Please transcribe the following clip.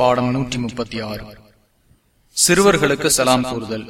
பாடம் நூற்றி முப்பத்தி ஆறு. சிறுவர்களுக்கு சலாம் கூறுதல்.